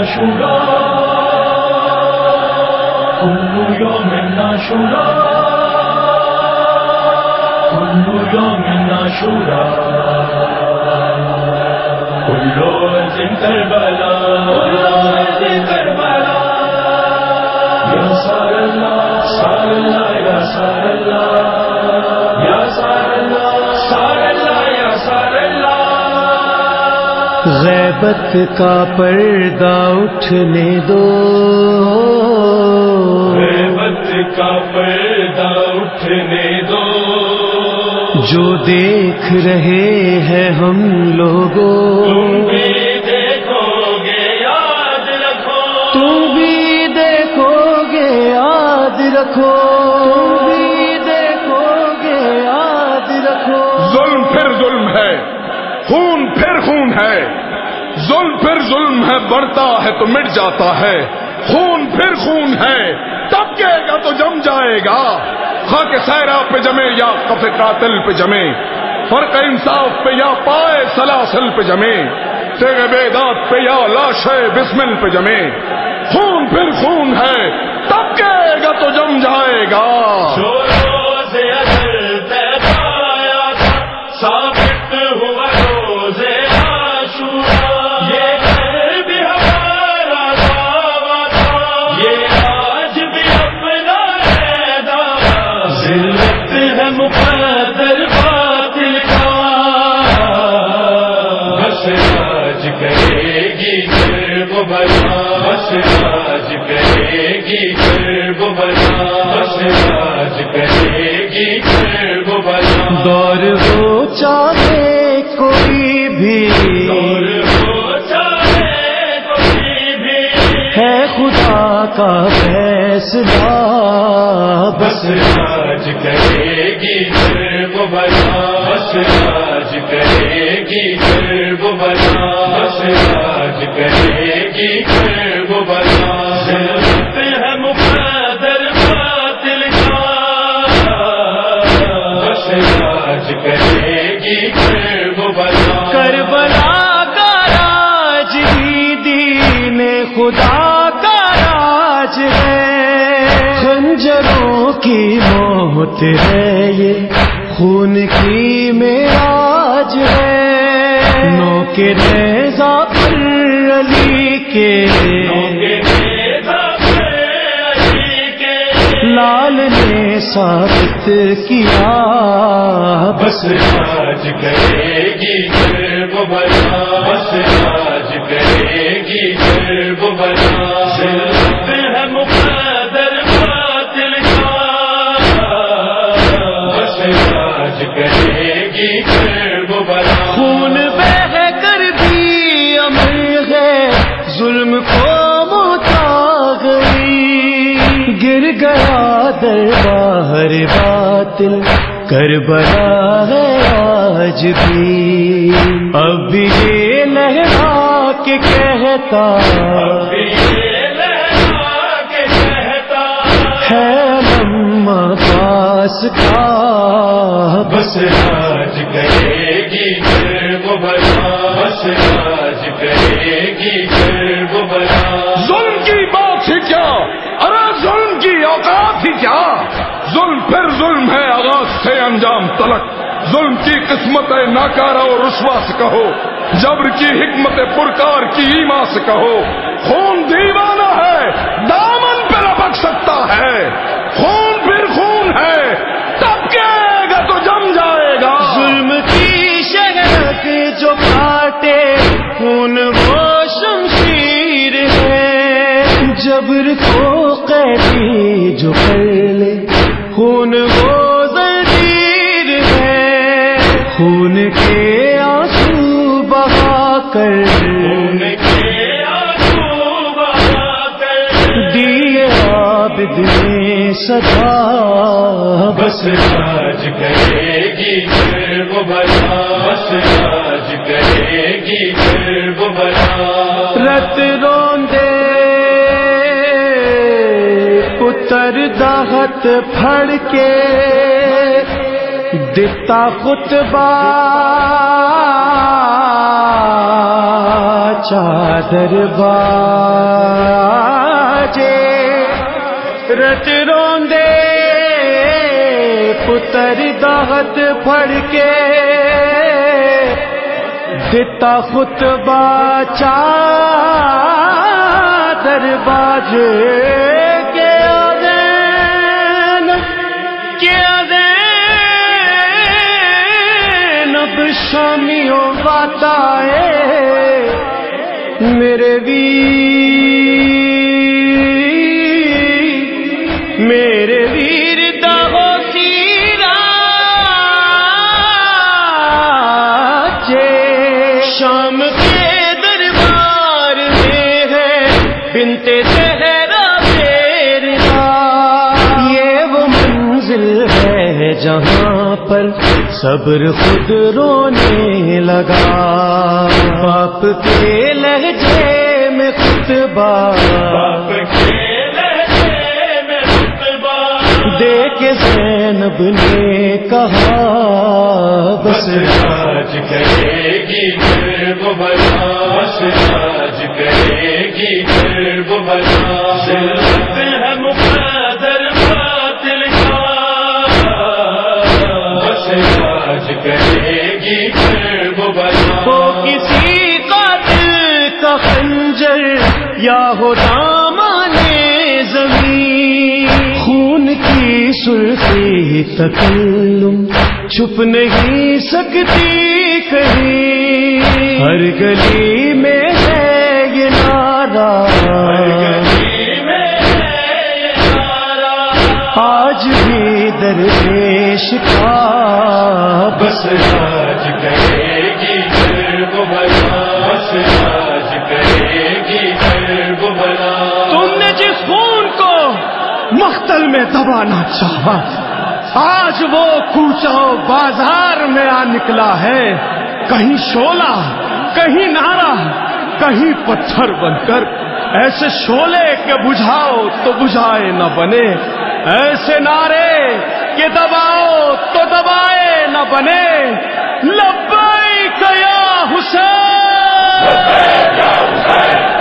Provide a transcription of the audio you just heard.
ناشورا كل يوم ناشورا كل يوم ناشورا كل وزن كربلاء كل وزن كربلاء يا سار الله سار الله غیبت کا پردہ اٹھنے دو۔ غیبت کا پردہ اٹھنے دو۔ جو دیکھ رہے ہیں ہم لوگوں۔ تم بھی دیکھو گے یاد رکھو۔ تم بھی دیکھو گے یاد رکھو۔ تم بھی دیکھو گے یاد رکھو۔ ظلم پھر ظلم ہے خون پھر خون ہے۔ ظلم پھر ظلم ہے، بڑھتا ہے تو مٹ جاتا ہے۔ خون پھر خون ہے۔ تب کہے گا تو جم جائے گا۔ خاک سیرا پہ جمے یا کف قاتل پہ جمے۔ فرق انصاف پہ یا پائے سلاسل پہ جمے۔ تیرے بیداد پہ یا لاش بسمل پہ جمے۔ خون پھر خون ہے۔ تب کہے گا تو جم جائے گا۔ آج کرے گی درب بنا. بس آج کرے گی درب بنا. دور ہو چاہے کوئی بھی دور ہو چاہے کوئی بھی ہے خدا کا فیصلہ. بس آج کرے گی درب بنا۔ بس آج کرے گی درب بنا۔ بس آج کرے گی درب بنا۔ ضرورت ہے مقدر باطل کا۔ بس آج کرے گی درب بنا۔ کربلا کا راج بھی دین خدا کا راج ہے۔ خنجروں کی موت ہے یہ خون کی میراج ہے۔ نو کے نیزا پر علی کے۔ لال نے ثابت کیا۔ بس آج کرے گی بنا بس آج کرے گی بنا ہے دربار باطل کربلا ہے آج بھی اب یہ لہرا کے کہتا ہے لمحہ پاس کا بس آج کرے گی درب بس آج کرے گی درب ظلم کی بات ہی کیا ارے ظلم کی اوقات ہی کیا ظلم پھر ظلم ہے، آغاز سے انجام تلک ظلم کی قسمت ہے ناکارا اور رسوا سے کہو، جبر کی حکمت پرکار کی ایما سے کہو۔ خون دیوانہ ہے، دامن پہ لپک سکتا ہے۔ خون خون خون وہ زنجیر ہے۔ خون کے آنسو بہا کر۔ ان کے آنسو بہا کر۔ دیے عابد نے سدا بس آج کرے گی درب بنا بس آج کرے گی درب بنا رت پھڑ کے دتا خطبہ چادر باجے رت روندے پتر دہت پھڑ کے دتا خطبہ چادر باجے شامیوں بات آئے میرے ویر میرے ویر دہو سیرا شام کے دربار میں ہے بنتے صحرا تیرا۔ یہ وہ منزل ہے جہاں پر صبر خود رونے لگا۔ باپ کے لہجے میں خطبہ۔ باپ کے لہجے میں خطبہ۔ دے کے زینب نے کہا بس آج کرے گی پھر وہ بلا۔ بس آج کرے گی پھر وہ بلا۔ ہے کرے گی وہ ہو کسی قاتل کا خنجر یا ہو دامان زمین؟ خون کی سرخی تکلم چھپ نہیں سکتی کہیں۔ ہر گلی میں ہے یہ نعرہ۔ درویش کا۔ بس آج کرے گی بس آج کرے تم نے جس خون کو مختل میں دبانا چاہا آج وہ کوچا بازار میں آ نکلا ہے۔ کہیں شولا کہیں نارا کہیں پتھر بن کر۔ ایسے شولے کے بجھاؤ تو بجھائے نہ بنے۔ ایسے نعرے کہ دباؤ تو دبائے نہ بنے۔ لبیک یا حسین!